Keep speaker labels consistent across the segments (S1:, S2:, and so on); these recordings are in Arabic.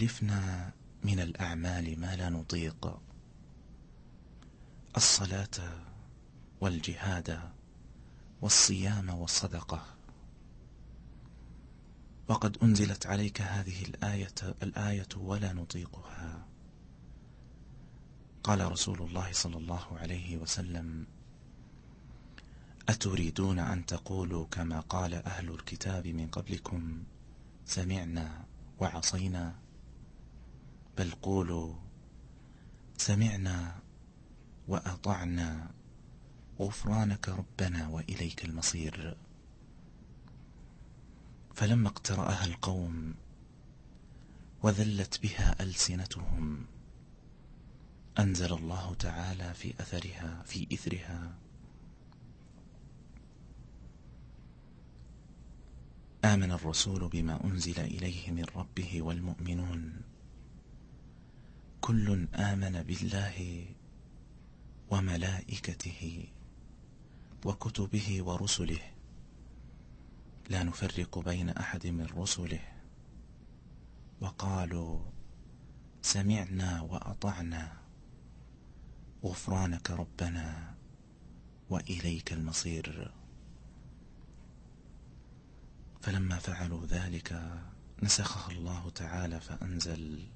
S1: كلفنا من الأعمال ما لا نطيق. الصلاة والجهاد والصيام والصدقة. وقد أنزلت عليك هذه الآية, الآية ولا نطيقها. قال رسول الله صلى الله عليه وسلم أتريدون أن تقولوا كما قال أهل الكتاب من قبلكم سمعنا وعصينا. بل قولوا سمعنا وأطعنا غفرانك ربنا وإليك المصير. فلما اقترأها القوم وذلت بها ألسنتهم أنزل الله تعالى في أثرها في إثرها. آمن الرسول بما أنزل إليه من ربه والمؤمنون كل آمن بالله وملائكته وكتبه ورسله. لا نفرق بين أحد من رسله. وقالوا سمعنا وأطعنا. غفرانك ربنا وإليك المصير. فلما فعلوا ذلك نسخها الله تعالى فأنزل.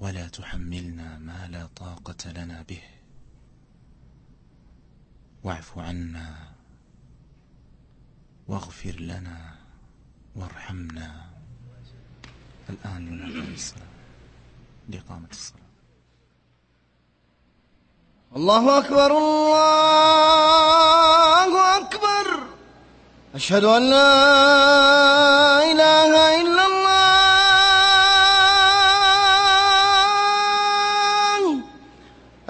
S1: ولا تحملنا ما لا طاقة لنا به. واعف عنا واغفر لنا وارحمنا. الآن ينادى الصلاة. لإقامة الصلاة.
S2: الله أكبر الله أكبر. أشهد أن لا إله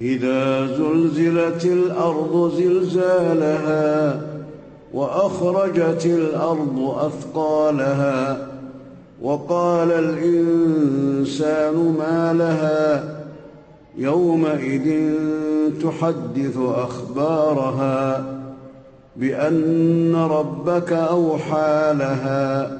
S3: إذا زلزلت الأرض زلزالها وأخرجت الأرض أثقالها وقال الإنسان ما لها يومئذ تحدث أخبارها بأن ربك أوحى لها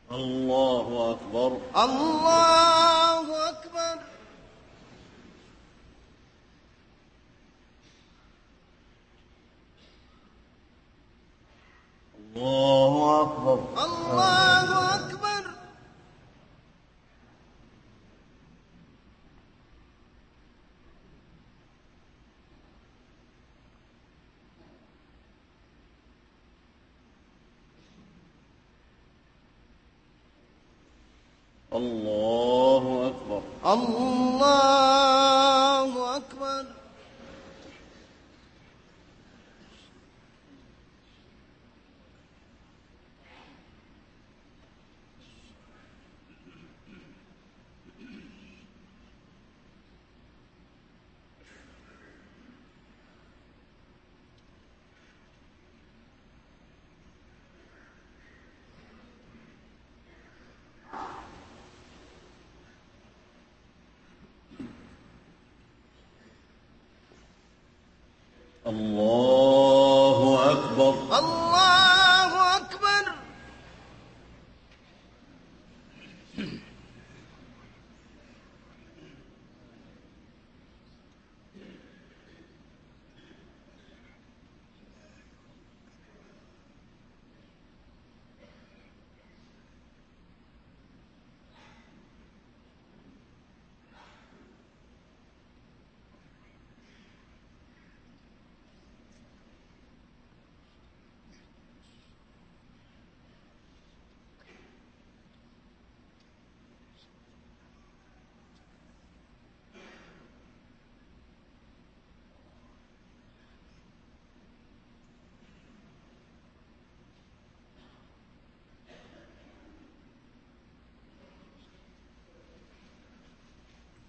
S3: الله أكبر.
S2: الله أكبر
S3: الله أكبر
S2: الله أكبر
S3: الله أكبر.
S2: الله أكبر
S3: الله أكبر.
S2: الله أكبر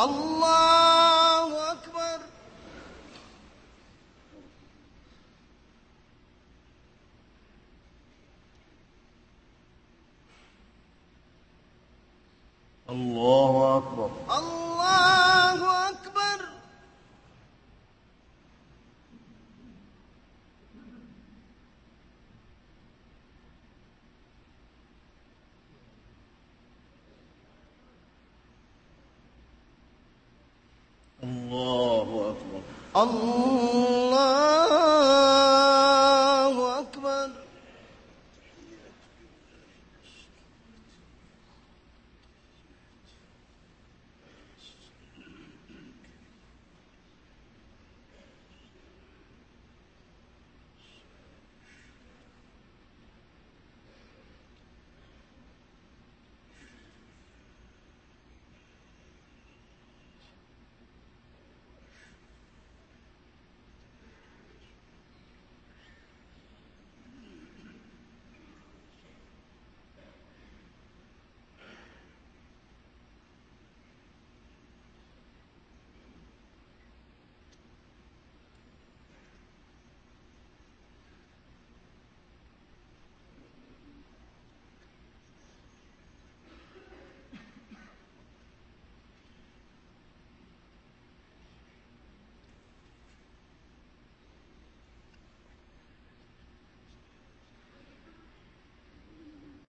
S2: الله الله